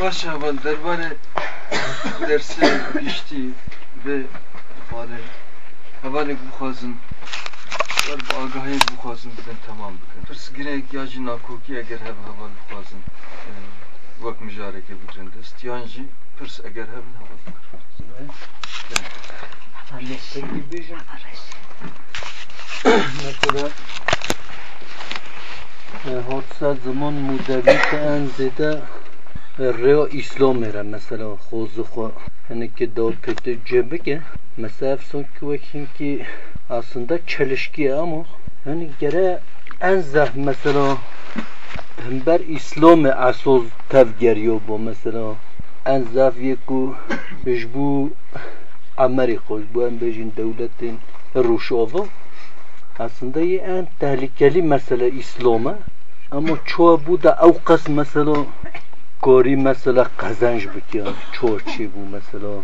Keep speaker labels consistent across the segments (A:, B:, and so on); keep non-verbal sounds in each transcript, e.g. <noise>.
A: Başavan derbarı derse pişti ve bari havane bukhazın var bu agahi bukhazın bizden tamam bıkın. Tırs girek yacı nakoki eger hev havan bukhazın e, vak mücareke bıkın. Stiyanji pırs eger hev havan bıkın.
B: Peki mesela e, hodsa zaman mudevi en zede ریا اسلام میره مثلا خوز خو yani ki daha kötü cebe ki mesela son ki bakayım ki aslında çelişki ama yani gere en zah mesela hember İslam asıl tev geriyor bu mesela en zaf yeku bu Amerika bu en bejin devletin Ruşova aslında ye en tehlikeli mesele İslam'a ama çoğu bu da avkas mesela کاری مثلا قزنج بکن چورچی بو مثلا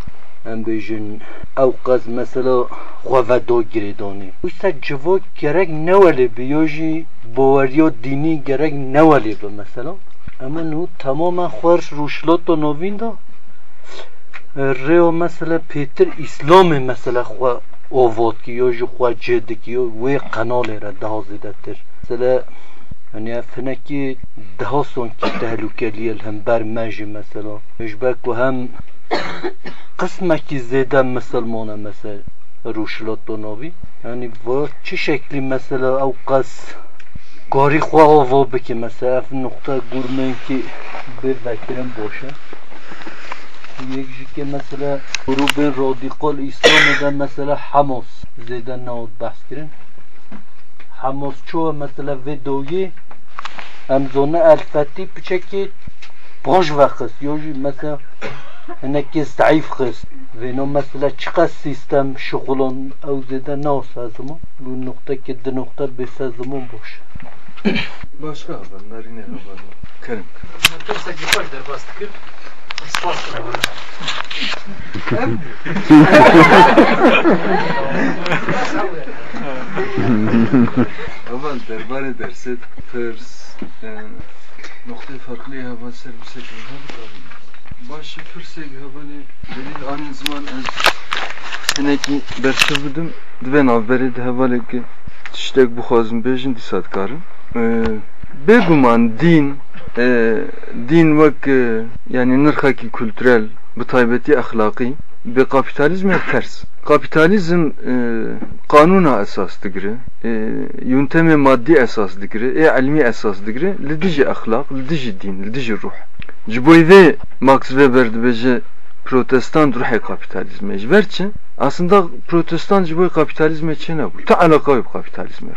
B: ام بیجن او قز مثلا خواه گریدانی ویسا جوا گرک نولی بیوجی باوریا دینی گرک نولی به مثلا اما نو تمام خورش روشلات و نوین دا ریو مثلا پیتر اسلام مثلا خواه آواد کی یا جو خواه جد کی یا وی قنال را دهازیده تر مثلا يعني فنكي دهاسون كي تهلوكالية الهم برمجي مثلا يشبك وهم قسمك زيادة مسلمانة مثلا روشلات دوناوی یعنی و چه شکلی مثلا او قص گاری خواه آوا بکه مثلا اف نقطه گرمه که به وکرم باشه یک جی که مثلا گروه رادیقال اسلام ده مثلا حماس زیده نهاد بحث کرن حماس چوه مثلا ودویه امزونه الفتی بچکی باش وقت یوجی مثلا هنکی ضعیف خست و اینا مثلا چقدر سیستم شغلان او زده ناس از ما bu nokta ki de nokta besazımın boş.
A: Başka haberler yine haberler. Kerim.
C: Mesela gifar der bastıkır. Ispas
A: Aval derbare derset pers noktayı farklı hava servise başı pırsek havali delil aynı zaman az heneki berse budim dven avberi de havali ki tiştek bu xazım bejin disat karım beguman din din vak yani nırhaki kültürel bu taybeti ahlaki به kapitalizm ters. Kapitalizm e, kanuna esas digre, e, yönteme maddi esas digre, e ilmi esas digre, lidici ahlak, lidici din, lidici ruh. Ciboy ve Max Weber dibece protestan ruhe kapitalizme jverçi aslında protestan ciboy kapitalizme çene bu. Ta alaka yok kapitalizme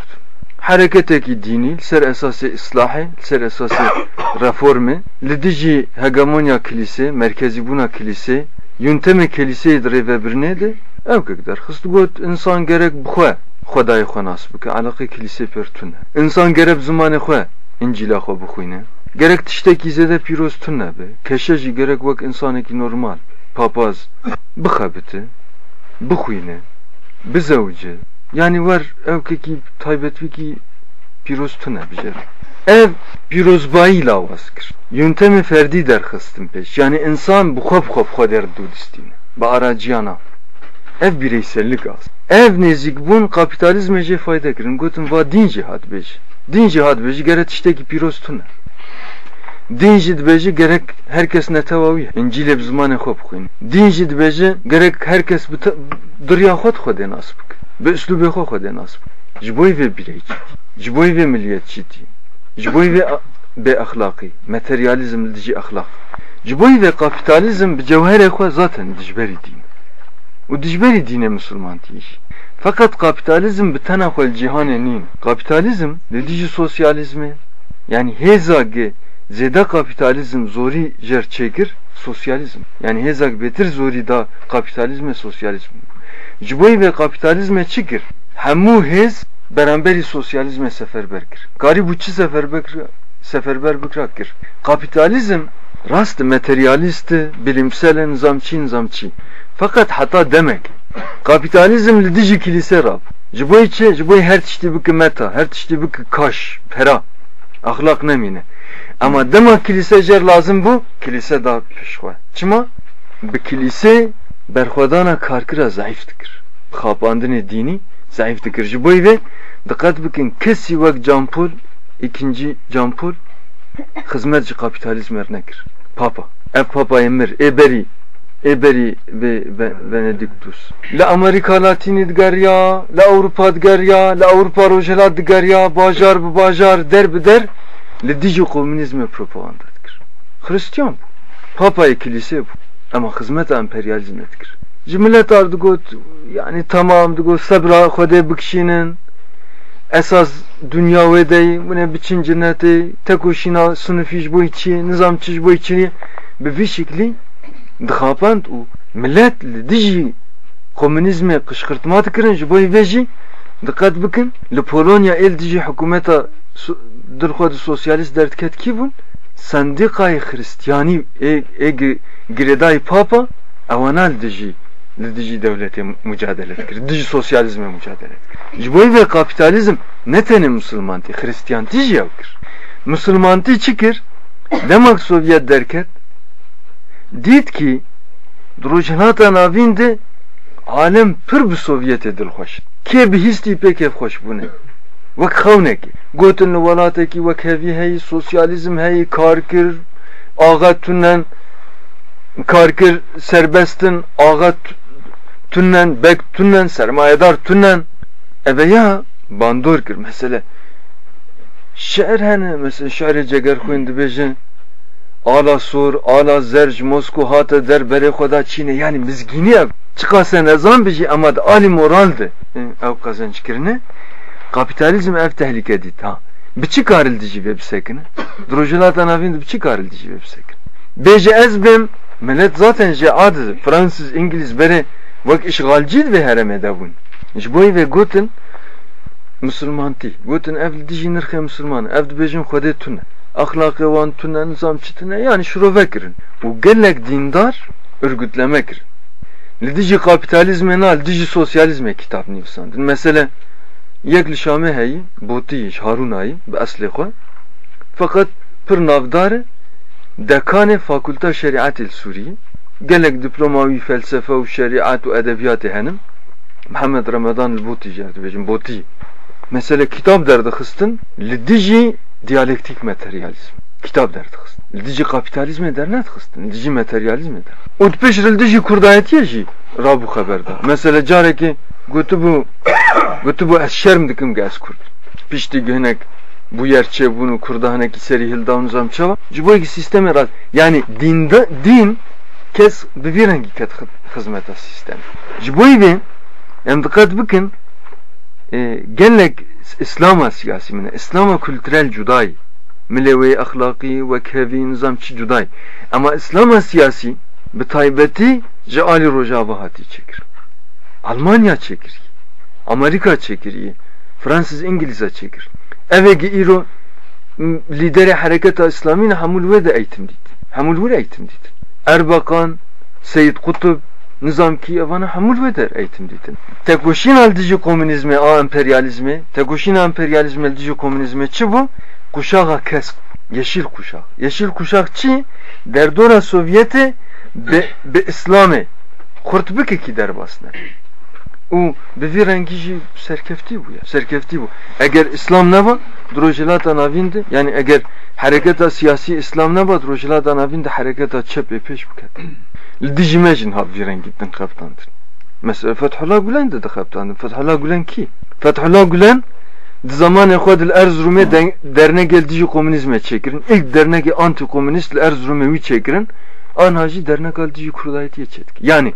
A: hareketeki dini, ser esası islahi, ser esası <coughs> reformi, lidici hegemonya kilise, merkezi buna kilise, yöntemi kiliseydi revebirneydi, evke gider. Hıstı got insan gerek bu kwe, Xodayı xwe nasip ki, alakı kilise pertun. İnsan gerek zamanı xwe, İncil'a xwe bu xuyne. Gerek tişteki zede piroz tunne be, keşeci gerek vak insaneki normal, papaz, bıxabiti, bıxuyne, bizevci, yani var evkeki taybetviki pirostuna bizer. Ev pirozbayi lavaskır. Yöntemi ferdi der hastım peş. Yani insan bu kop kop kader dudistine. Ba aracıyana. Ev bireysellik az. Ev nezik bun kapitalizmece fayda kirin. Gotun va din cihat beş. Din cihat beş geret işteki pirostuna. Din jî dibêje gerek herkes netevawiye İncîlê bi zimanê xwe bixwîne. Din jî dibêje gerek herkes bi diriya xwe xwe dê nas bike. Bi üslûbê xwe xwe dê nas bike. Ji boî vê bireyçîtî, ji boî vê milliyetçîtî, ji materyalizm li dijî axlaq. Ji kapitalizm bi cewherê e xwe zaten dijberî dîn. û dijberî dînê musulman tî Fakat kapitalizm bi tena xwe li cîhanê nîn. Kapitalizm li dijî yani hêza zeda kapitalizm zori jer çekir sosyalizm yani hezag betir zori da kapitalizme sosyalizm ciboy ve kapitalizme çekir hemu hez beraberi sosyalizme seferber kir. Gari bu çi seferber seferber bikrak kir. Kapitalizm rast materyalist, bilimsel nizamçı nizamçı. Fakat hata demek. Kapitalizm li diji kilise rab. Jiboy çe, jiboy her tişti bik meta, her tişti bik kaş, pera. Ahlak nemine. Ama dema kilise jer lazım bu, kilise da pişwa. Çima? Bi kilise berxwedana karkira zayıf dikir. Xapandinê dini zayıf dikir. Ji bo ve dikkat bikin kesî wek Campol, ikinci Campol hizmet ji kapitalizm nekir. Papa. Ev papayê mir, ê eberi ve Benediktus. La Amerika Latini digerya, la Avrupa digerya, la Avrupa rojela digerya, bajar bu bajar, der bi der, li dijî komünizme propaganda dikir. Hristiyan bu. Papayê kilise bu. Ama hizmet emperyalizme dikir. Ji millet ar digot, yani tamam digot sebra xwedê bikişînin, esas dünya wê dey, bune biçin cennetê, tekoşîna sınıfî ji bo çi, nizamçı ji bo çi, bi vî şeklî dixapand û millet li dijî komünizmê qışqirtma dikirin ji diqet bikin li Polonya êl dijî hikûmeta dilxwe di sosyalîst derdket kî bûn? Sendîqayê xristiyanî ê girêdayê papa ewana li dijî li dijî devletê mücadele dikir dijî sosyalizmê mücadele dikir ji bo vê kapitalizm ne tenê musulmantî xristiyantî jî ew kir. Musulmantî çi kir? Demek sovyet derket dît ki rojhilata navîn de alem pir bi Sovyetê dilxweş. Kê bi hîstî pêk hevxweş bûne. Wek xewnekê gotin li welatekî wek hevî heyî sosyalizm heyî karkir axa tunen karkir serbestin axa tunen bek tunen sermayedar tunen eve ya bandor kir mesele. Şeir hene mesela şeir ceger xwên dibêjin ala sur ala zerj Moskو hata der bere xoda Çin'e. Yani mizgini ev çıkasa nezam biji ama ali moraldi ev kazanç kirine kapitalizm ev tehlike dit ha biçi karıldı ji web sekine. Drojilata navin biçi karıldı ji web sekine. Beje ezbem millet zaten je adı Fransız İngiliz bere vak işgalcid ve heremede bun jboy ve gotin Müslümanti gotin ev dijin nirxe Müslüman ev dibejin xode tune. Ahlakı van tüne nizam çitine yani şurove kirin. Bu gelek dindar örgütleme kirin. Lidici kapitalizme nal, dici sosyalizme kitap nivsandın. Mesela yek şame heyi, boti Harun ayı, be asli xwe. Fakat pir navdarı dekane fakülta şeriat el Suriye. Gelek diplomavi felsefe u şeriat u edebiyatı henim. Muhammed Ramazan jerdi bejim, boti. Mesela kitap derdi xıstin, lidici diyalektik materyalizm. Kitap derdi xist. Dici kapitalizm eder ne xistin? Dici materyalizm eder. Ut peşril dici kurdayetiye jî rabu haberda. Mesela careki gotu <coughs> bu gotu bu es şerm dikim gaz kurd. Pişti gönek bu yerçe bunu kurda ki seri hilda unuzam çava. Ciboy ki sisteme raz. Yani dinde din kes bir rengi ket hizmeta sistem. Ciboy bi em dikkat bikin e, genlek İslam'a siyasi mine, İslam'a kültürel cuday, milevi ahlaki ve kevi nizam çi cuday. Ama İslam'a siyasi bi taybeti ceali rojava hati çekir. Almanya çekir. Amerika çekir. Fransız İngiliz'e çekir. Evegi iro lideri hareketa İslami'ne hamul ve de eğitim dit. Hamul ve eğitim dit. Erbakan, Seyyid Kutub, nizam ki evana hamul veder eğitim ditin. Tekoşin aldıcı komünizmi a emperyalizmi, tekoşin emperyalizmi aldıcı komünizmi çi bu? Kuşağa kes, yeşil kuşak. Yeşil kuşak çi? Derdora Sovyeti be, be İslam'ı kurtbük ki derbasına. O bir rengi serkefti bu ya. Serkefti bu. Eğer İslam ne var? Drojilata navindi. Yani eğer hareketa siyasi İslam ne var? Drojilata navindi hareketa çep peş buket. Dijimejin havviren gittin kaptandır. Mesela Fethullah Gülen de de kaptandır. Fethullah Gülen ki? Fethullah Gülen zaman Erzurum'e Erzurum'e derne geldiği komünizme çekirin. İlk derneki anti komünist Erzurum'e çekirin. Anacı dernek aldığı kurulaya çetki. Yani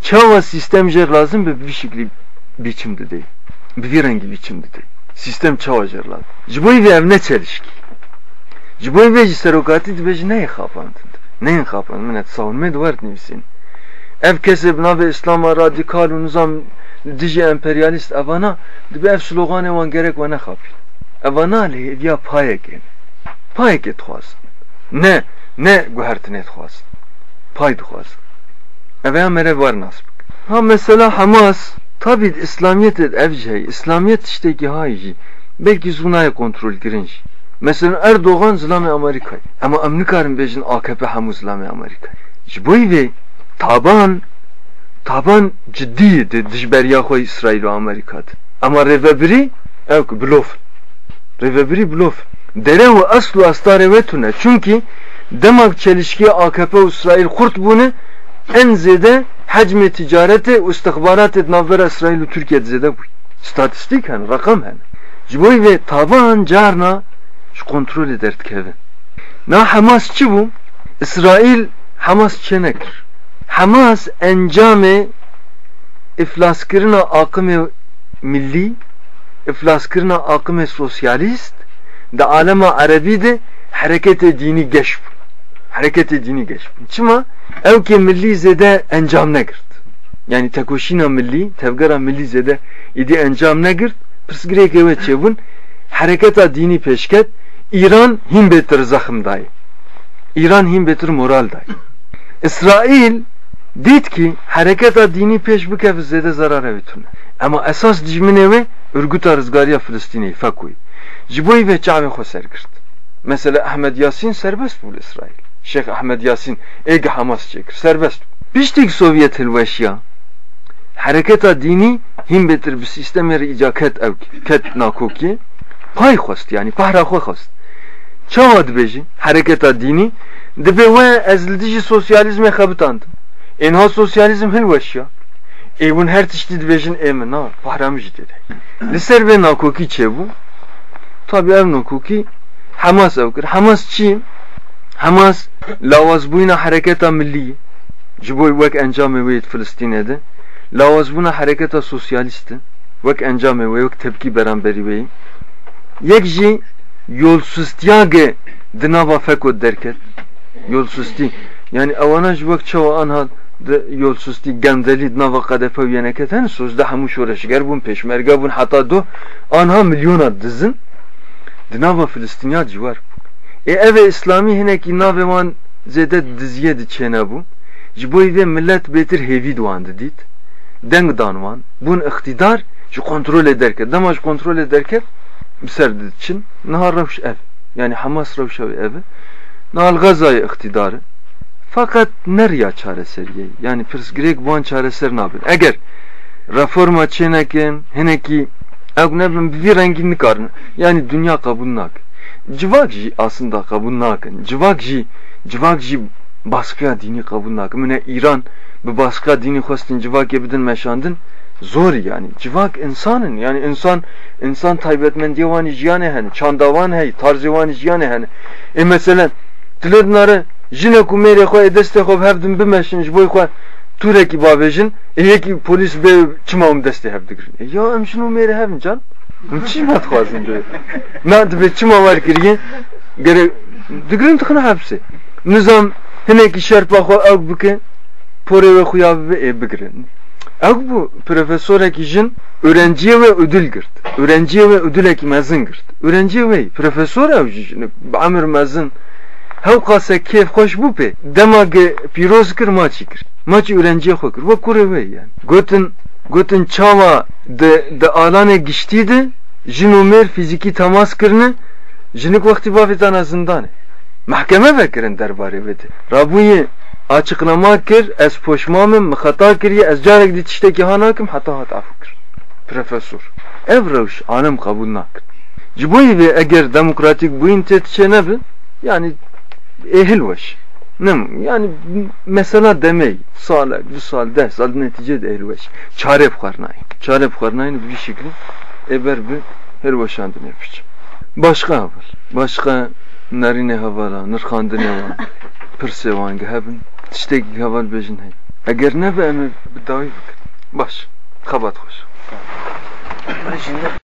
A: çava sistemcer lazım ve bir şekilde biçimde değil. Bir rengi biçimde değil. Sistem çavacer lazım. Ciboy ve ev ne çelişki. Ciboy ve serokati de ne yapandın? Neyin kapın? Minet savunma duvart nivsin. Ev kesib nave İslam'a radikal nizam diji emperyalist evana dibe ev slogan evan gerek ve ne kapil. Evana li ya payek en. Payek etxwaz. Ne ne guhertin etxwaz. Pay dixwaz. Ev mere var nasbık. Ha mesela Hamas tabi İslamiyet ev şey. İslamiyet işte ki hayji. Belki zunaya kontrol girinci. Mesela Erdoğan zilame Amerika'yı. Ama em nikarin bejin AKP hemu zilame Amerika'yı. Ji boy ve taban taban ciddi de dijberiya xwe İsrail û Amerika'dı. Ama revebiri ew ki bilof. Revebiri bilof. Dere ve aslu astarê ve. Çünkü demek çelişkiye AKP İsrail kurt bunu en zede hacmi ticareti û istihbaratê navbera İsrail û Türkiye zede bu. Statistik hen, rakam hen. Ji boy ve taban carna şu kontrol eder dikeve. Na Hamas çi bu? İsrail Hamas çenekir. Hamas encame iflaskirina akımı milli iflaskirina akımı sosyalist da alema Arabi de hareketi dini geçp. Hareketi dini geçp. Çima ev ki milli zede encam ne girt. Yani tekoşina milli, tevgara milli zede idi encam ne girt. Pırsgirek evet çevun hareketa dini peşket İran him betir zakhım dayı. İran him betir moral dayı. İsrail dit ki hareketa dini peş bike zede zarar evitune. Ama esas dijmine ve örgüta rızgariya Filistin'i fakuy. Jiboy ve çavi xo sergirt. Mesela Ahmed Yasin serbest bul İsrail. Şeyh Ahmed Yasin ege Hamas çekir. Serbest. Piştik Sovyet hilveşya. Hareketa dini him betir bir sistem yeri icaket ev ket nakoki. Pay xost yani pahra xo xost. Çawa dibêjin hareketa dini dibe we ez li dijî sosyalizmê xebitandim. Ya. Êbûn her tiştî dibêjin ê min na pahra min jî dêde. Li ser vê nakokî çêbû tabi ev nakokî Hamas ev kir. Hamas çi? Hamas lawazbûyna hareketa millî ji bo wek encamê wê Filistînê de lawazbûna hareketa sosyalîst e wek encamê wê wek tepkî beramberî wê yek jî yolsuztiyage dinava feko derket yolsuzti yani avana ji wek çawa anha de yolsuzti gemdeli dinava qadefe yeneket hen sözde hemû şoreşger bûn peşmerge bûn heta do anha milyona dizin dinava Filistiniya civar e eve İslami hinekî navê wan zêde diziye diçêne bû ji bo vê millet bêtir hêvî diwan didît deng dan wan bûn iktidar ji kontrolê derket dema ji kontrolê derket بسر için نهار روش ev yani Hamas revşa evi nal Gaza'yı iktidarı fakat nerya çareseriye yani pirs grek bu an çareser nabin eğer reforma çenekin heneki ne bir rengini karın. Yani dünya kabul nak civak ji aslında kabul nakın civak ji civak ji baskıya dini kabul nakın mene İran bu baskıya dini khostin civak ebidin meşandın zor yani. Civak insanın yani insan insan taybetmendiye vani jiyane hani çandavan hey tarzı vani jiyane hani e mesela dilednare jine ku mere xo edeste xo hevdim bimeşin jboy xo tureki babejin e yeki polis be çima um deste hevdigir e ya em şunu mere hevin can em çima tkazın diyor na be çima var kirgin gere digirin tıkına hepsi nizam hineki şerpa xo ev bike pore ve xuya ve e bigirin Ev bu profesörek jin öğrenciye ve ödül girt. Öğrenciye ve ödül eki mezun girt. Öğrenciye ve profesör ev jin amir mezun. Hev kase keyf hoş bu pe. Demage piroz kir maçı kir. Maçı öğrenciye xo kir. Ve kure ve yani. Gotin gotin çava de de alane giştiydi. Jin umer fiziki temas kirne. Jinik vakti bafetan azından. Mahkeme vekirin derbarı vedi. Rabuye açıklama kir ez poşmamım hata kiriye ez carek di tişteki hanakim hata hata fikir profesör ev revş anım kabul nakir ciboyi ve eğer demokratik bu intetçe ne bi yani ehil veş nem yani mesela demey bir sal de sal netice de ehil veş çare bukharnayın çare bukharnayın bir şekilde eber bir her veşandın yapacağım? Başka haber başka narine havala nırkandine var? <laughs> Pirsevan gehebin tiştekî heval bêjin hey eger nebe em ê bi dawî bikin baş xebat xweş